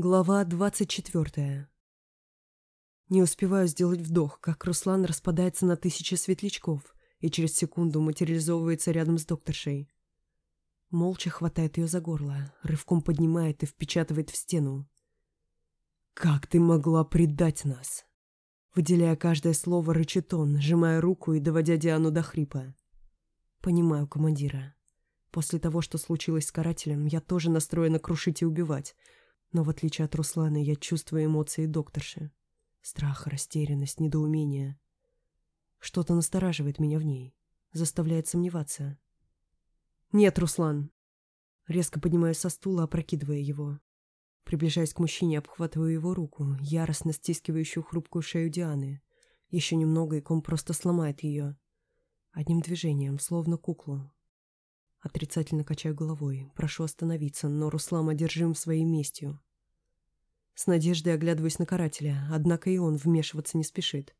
Глава двадцать четвертая. Не успеваю сделать вдох, как Руслан распадается на тысячи светлячков и через секунду материализовывается рядом с докторшей. Молча хватает ее за горло, рывком поднимает и впечатывает в стену. «Как ты могла предать нас?» Выделяя каждое слово, рычит он, сжимая руку и доводя Диану до хрипа. «Понимаю командира. После того, что случилось с карателем, я тоже настроена крушить и убивать, но в отличие от Руслана я чувствую эмоции докторши. Страх, растерянность, недоумение. Что-то настораживает меня в ней, заставляет сомневаться. «Нет, Руслан!» Резко поднимаюсь со стула, опрокидывая его. Приближаясь к мужчине, обхватываю его руку, яростно стискивающую хрупкую шею Дианы. Еще немного, и ком просто сломает ее. Одним движением, словно куклу, Отрицательно качаю головой, прошу остановиться, но Руслам одержим своей местью. С надеждой оглядываюсь на карателя, однако и он вмешиваться не спешит.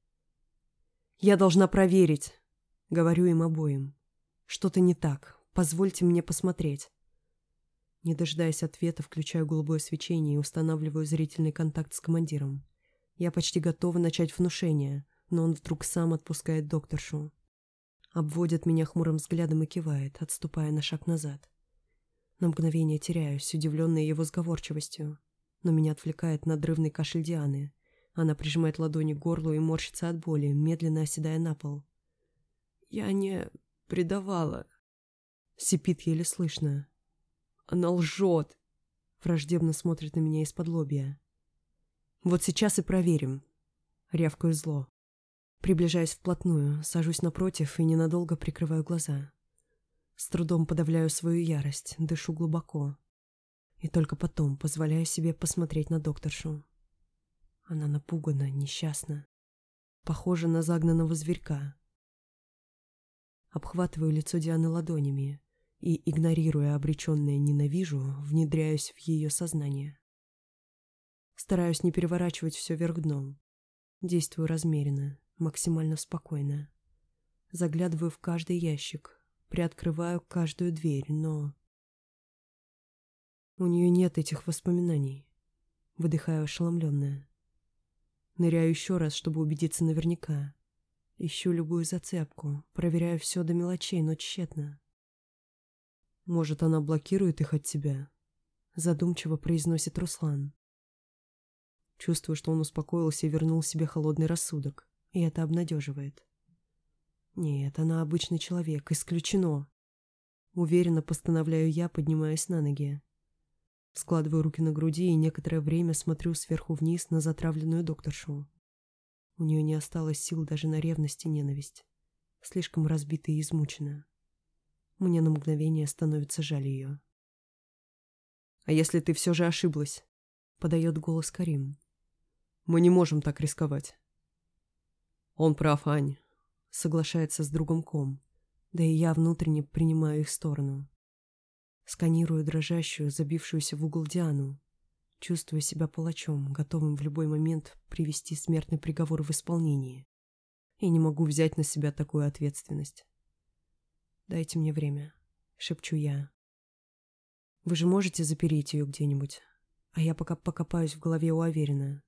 «Я должна проверить», — говорю им обоим. «Что-то не так. Позвольте мне посмотреть». Не дожидаясь ответа, включаю голубое свечение и устанавливаю зрительный контакт с командиром. Я почти готова начать внушение, но он вдруг сам отпускает докторшу. Обводит меня хмурым взглядом и кивает, отступая на шаг назад. На мгновение теряюсь, удивленная его сговорчивостью, но меня отвлекает надрывный кашель Дианы. Она прижимает ладони к горлу и морщится от боли, медленно оседая на пол. «Я не предавала», — сипит еле слышно. «Она лжет», — враждебно смотрит на меня из-под лобья. «Вот сейчас и проверим», — рявкаю зло. Приближаюсь вплотную, сажусь напротив и ненадолго прикрываю глаза. С трудом подавляю свою ярость, дышу глубоко. И только потом позволяю себе посмотреть на докторшу. Она напугана, несчастна. Похожа на загнанного зверька. Обхватываю лицо Дианы ладонями и, игнорируя обреченное «ненавижу», внедряюсь в ее сознание. Стараюсь не переворачивать все вверх дном. Действую размеренно, максимально спокойно. Заглядываю в каждый ящик, приоткрываю каждую дверь, но... У нее нет этих воспоминаний. Выдыхаю ошеломленная. Ныряю еще раз, чтобы убедиться наверняка. Ищу любую зацепку, проверяю все до мелочей, но тщетно. Может, она блокирует их от тебя? Задумчиво произносит Руслан. Чувствую, что он успокоился и вернул себе холодный рассудок и это обнадеживает. Нет, она обычный человек, исключено. Уверенно постановляю я, поднимаясь на ноги. Складываю руки на груди и некоторое время смотрю сверху вниз на затравленную докторшу. У нее не осталось сил даже на ревность и ненависть. Слишком разбита и измучена. Мне на мгновение становится жаль ее. «А если ты все же ошиблась?» — подает голос Карим. «Мы не можем так рисковать. «Он прав, Ань», — соглашается с другом Ком. Да и я внутренне принимаю их сторону. Сканирую дрожащую, забившуюся в угол Диану. Чувствую себя палачом, готовым в любой момент привести смертный приговор в исполнение. И не могу взять на себя такую ответственность. «Дайте мне время», — шепчу я. «Вы же можете запереть ее где-нибудь?» А я пока покопаюсь в голове у Аверина.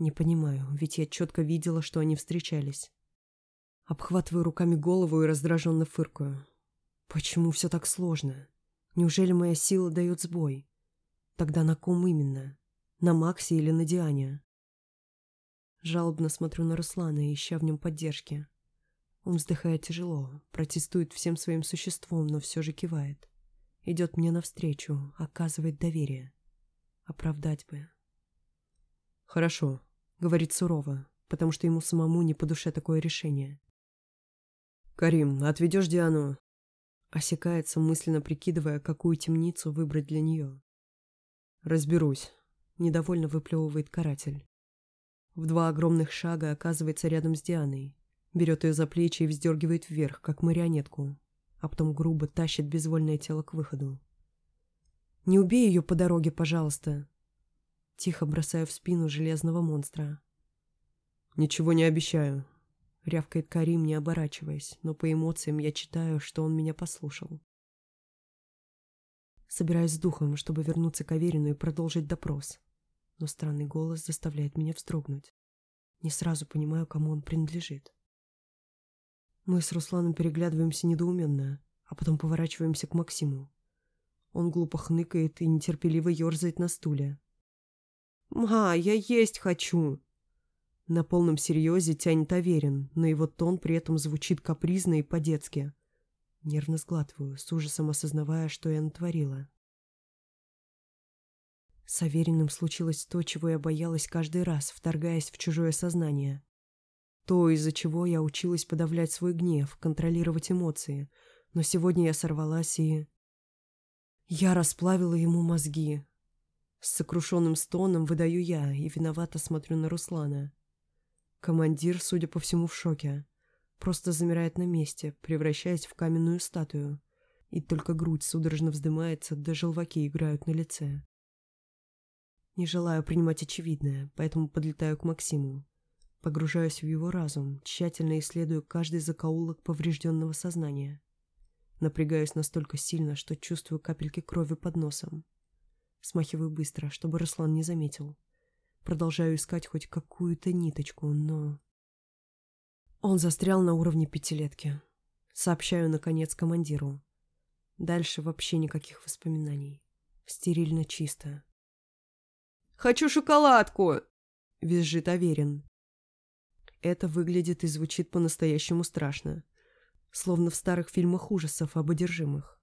Не понимаю, ведь я четко видела, что они встречались. Обхватываю руками голову и раздраженно фыркаю. Почему все так сложно? Неужели моя сила дает сбой? Тогда на ком именно? На Максе или на Диане? Жалобно смотрю на Руслана, ища в нем поддержки. Он вздыхает тяжело, протестует всем своим существом, но все же кивает. Идет мне навстречу, оказывает доверие. Оправдать бы. Хорошо, Говорит сурово, потому что ему самому не по душе такое решение. «Карим, отведешь Диану?» Осекается, мысленно прикидывая, какую темницу выбрать для нее. «Разберусь», — недовольно выплевывает каратель. В два огромных шага оказывается рядом с Дианой, берет ее за плечи и вздергивает вверх, как марионетку, а потом грубо тащит безвольное тело к выходу. «Не убей ее по дороге, пожалуйста», Тихо бросаю в спину железного монстра. «Ничего не обещаю», — рявкает Карим, не оборачиваясь, но по эмоциям я читаю, что он меня послушал. Собираюсь с духом, чтобы вернуться к Аверину и продолжить допрос. но странный голос заставляет меня вздрогнуть. Не сразу понимаю, кому он принадлежит. Мы с Русланом переглядываемся недоуменно, а потом поворачиваемся к Максиму. Он глупо хныкает и нетерпеливо ерзает на стуле. «Ма, я есть хочу!» На полном серьезе тянет Аверин, но его тон при этом звучит капризно и по-детски. Нервно сглатываю, с ужасом осознавая, что я натворила. С Авериным случилось то, чего я боялась каждый раз, вторгаясь в чужое сознание. То, из-за чего я училась подавлять свой гнев, контролировать эмоции. Но сегодня я сорвалась и... Я расплавила ему мозги. С сокрушенным стоном выдаю я и виновато смотрю на Руслана. Командир, судя по всему, в шоке. Просто замирает на месте, превращаясь в каменную статую. И только грудь судорожно вздымается, да желваки играют на лице. Не желаю принимать очевидное, поэтому подлетаю к Максиму. Погружаюсь в его разум, тщательно исследую каждый закоулок поврежденного сознания. Напрягаюсь настолько сильно, что чувствую капельки крови под носом. Смахиваю быстро, чтобы Руслан не заметил. Продолжаю искать хоть какую-то ниточку, но... Он застрял на уровне пятилетки. Сообщаю, наконец, командиру. Дальше вообще никаких воспоминаний. Стерильно чисто. Хочу шоколадку!» — визжит Аверин. Это выглядит и звучит по-настоящему страшно. Словно в старых фильмах ужасов об одержимых.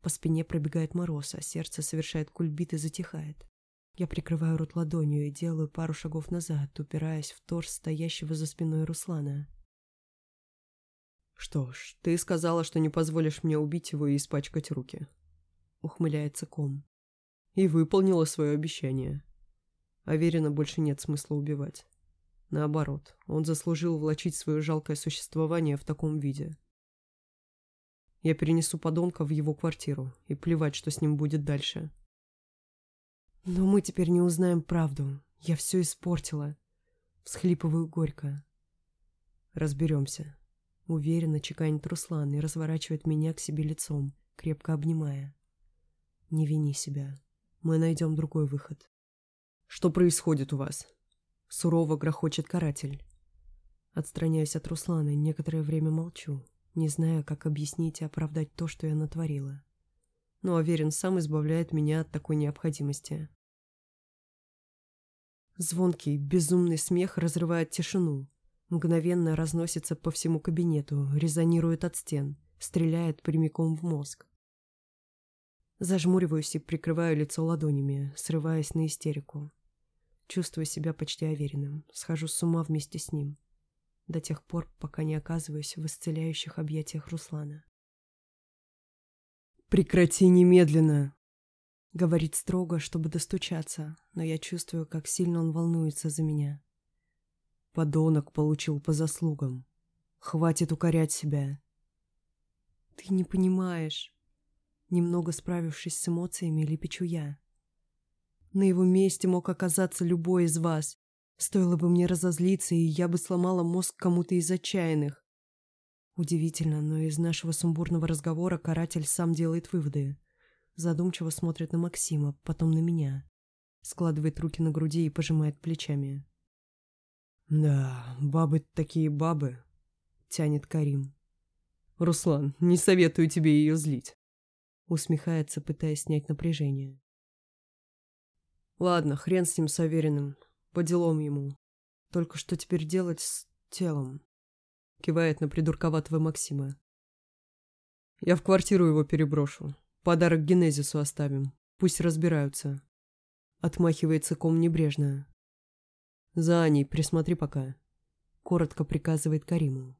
По спине пробегает мороз, а сердце совершает кульбит и затихает. Я прикрываю рот ладонью и делаю пару шагов назад, упираясь в торс стоящего за спиной Руслана. «Что ж, ты сказала, что не позволишь мне убить его и испачкать руки», — ухмыляется ком. «И выполнила свое обещание. Аверина больше нет смысла убивать. Наоборот, он заслужил влачить свое жалкое существование в таком виде. Я перенесу подонка в его квартиру, и плевать, что с ним будет дальше. Но мы теперь не узнаем правду. Я все испортила. Всхлипываю горько. Разберемся. Уверенно чеканит Руслан и разворачивает меня к себе лицом, крепко обнимая. Не вини себя. Мы найдем другой выход. Что происходит у вас?» Сурово грохочет каратель. Отстраняюсь от Руслана и некоторое время молчу, не зная, как объяснить и оправдать то, что я натворила. Но Аверин сам избавляет меня от такой необходимости. Звонкий, безумный смех разрывает тишину. Мгновенно разносится по всему кабинету, резонирует от стен, стреляет прямиком в мозг. Зажмуриваюсь и прикрываю лицо ладонями, срываясь на истерику. Чувствую себя почти уверенным, схожу с ума вместе с ним. До тех пор, пока не оказываюсь в исцеляющих объятиях Руслана. «Прекрати немедленно!» Говорит строго, чтобы достучаться, но я чувствую, как сильно он волнуется за меня. Подонок получил по заслугам. Хватит укорять себя. Ты не понимаешь. Немного справившись с эмоциями, лепечу я. На его месте мог оказаться любой из вас. Стоило бы мне разозлиться, и я бы сломала мозг кому-то из отчаянных. Удивительно, но из нашего сумбурного разговора каратель сам делает выводы. Задумчиво смотрит на Максима, потом на меня. Складывает руки на груди и пожимает плечами. «Да, бабы такие бабы», — тянет Карим. «Руслан, не советую тебе ее злить», — усмехается, пытаясь снять напряжение. Ладно, хрен с ним с Авериным. По делам ему. Только что теперь делать с телом? Кивает на придурковатого Максима. Я в квартиру его переброшу. Подарок Генезису оставим. Пусть разбираются. Отмахивается ком небрежно. За Аней присмотри пока. Коротко приказывает Кариму.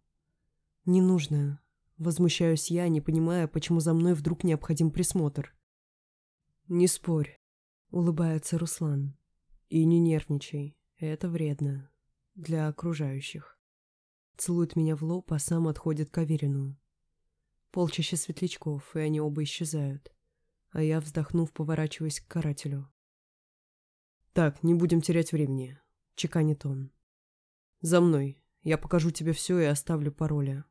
Не нужно. Возмущаюсь я, не понимая, почему за мной вдруг необходим присмотр. Не спорь. Улыбается Руслан. И не нервничай, это вредно. Для окружающих. Целует меня в лоб, а сам отходит к Аверину. Полчища светлячков, и они оба исчезают. А я, вздохнув, поворачиваюсь к карателю. «Так, не будем терять времени», — чеканит он. «За мной. Я покажу тебе все и оставлю пароля».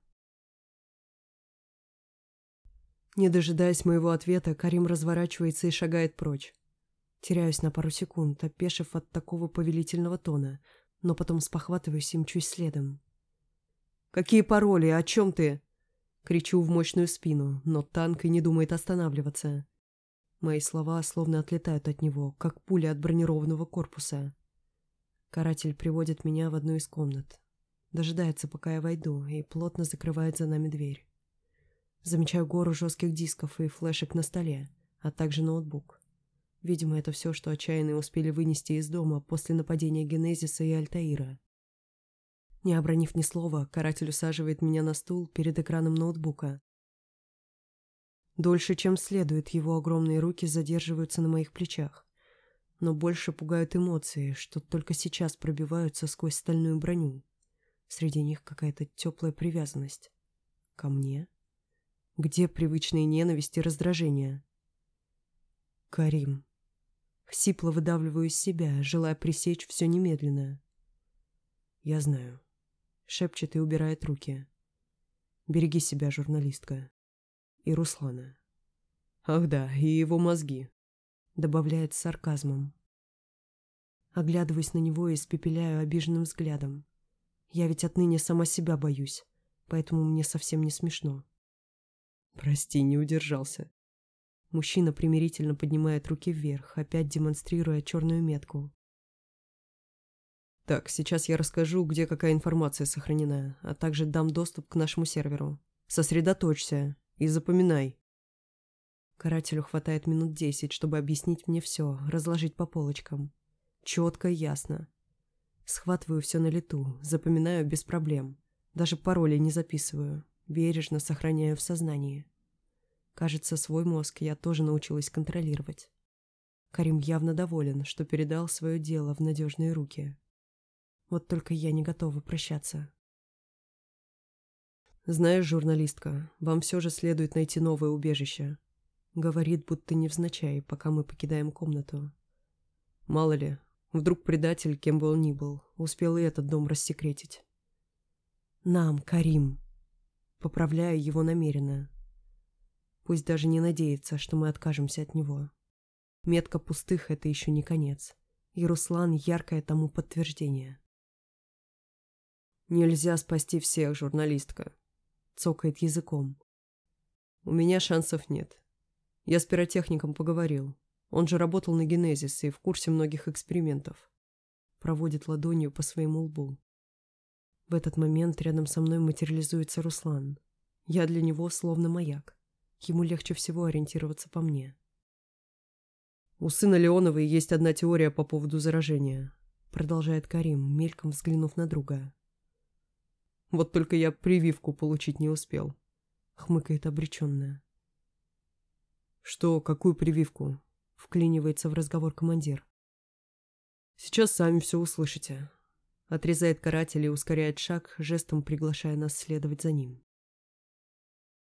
Не дожидаясь моего ответа, Карим разворачивается и шагает прочь. Теряюсь на пару секунд, опешив от такого повелительного тона, но потом спохватываюсь и мчусь следом. «Какие пароли? О чем ты?» Кричу в мощную спину, но танк и не думает останавливаться. Мои слова словно отлетают от него, как пули от бронированного корпуса. Каратель приводит меня в одну из комнат. Дожидается, пока я войду, и плотно закрывает за нами дверь. Замечаю гору жестких дисков и флешек на столе, а также ноутбук. Видимо, это все, что отчаянные успели вынести из дома после нападения Генезиса и Альтаира. Не обронив ни слова, каратель усаживает меня на стул перед экраном ноутбука. Дольше, чем следует, его огромные руки задерживаются на моих плечах. Но больше пугают эмоции, что только сейчас пробиваются сквозь стальную броню. Среди них какая-то теплая привязанность. Ко мне? Где привычные ненависти и раздражения? Карим. Хсипло выдавливаю из себя, желая пресечь все немедленно. Я знаю. Шепчет и убирает руки. Береги себя, журналистка и Руслана. Ах да, и его мозги, добавляет с сарказмом. Оглядываясь на него и испепеляю обиженным взглядом. Я ведь отныне сама себя боюсь, поэтому мне совсем не смешно. Прости, не удержался. Мужчина примирительно поднимает руки вверх, опять демонстрируя черную метку. Так, сейчас я расскажу, где какая информация сохранена, а также дам доступ к нашему серверу. Сосредоточься, и запоминай. Карателю хватает минут десять, чтобы объяснить мне все, разложить по полочкам. Четко и ясно. Схватываю все на лету, запоминаю без проблем. Даже пароли не записываю, бережно сохраняю в сознании. Кажется, свой мозг я тоже научилась контролировать. Карим явно доволен, что передал свое дело в надежные руки. Вот только я не готова прощаться. «Знаешь, журналистка, вам все же следует найти новое убежище», — говорит, будто невзначай, пока мы покидаем комнату. «Мало ли, вдруг предатель, кем бы он ни был, успел и этот дом рассекретить». «Нам, Карим», — поправляю его намеренно. Пусть даже не надеется, что мы откажемся от него. Метка пустых — это еще не конец. И Руслан — яркое тому подтверждение. «Нельзя спасти всех, журналистка», цокает языком. У меня шансов нет. Я с пиротехником поговорил. Он же работал на Генезис и в курсе многих экспериментов. Проводит ладонью по своему лбу. В этот момент рядом со мной материализуется Руслан. Я для него словно маяк. Ему легче всего ориентироваться по мне. «У сына Леоновой есть одна теория по поводу заражения», продолжает Карим, мельком взглянув на друга. Вот только я прививку получить не успел. Хмыкает обреченная. Что, какую прививку? Вклинивается в разговор командир. Сейчас сами все услышите. Отрезает каратель и ускоряет шаг, жестом приглашая нас следовать за ним.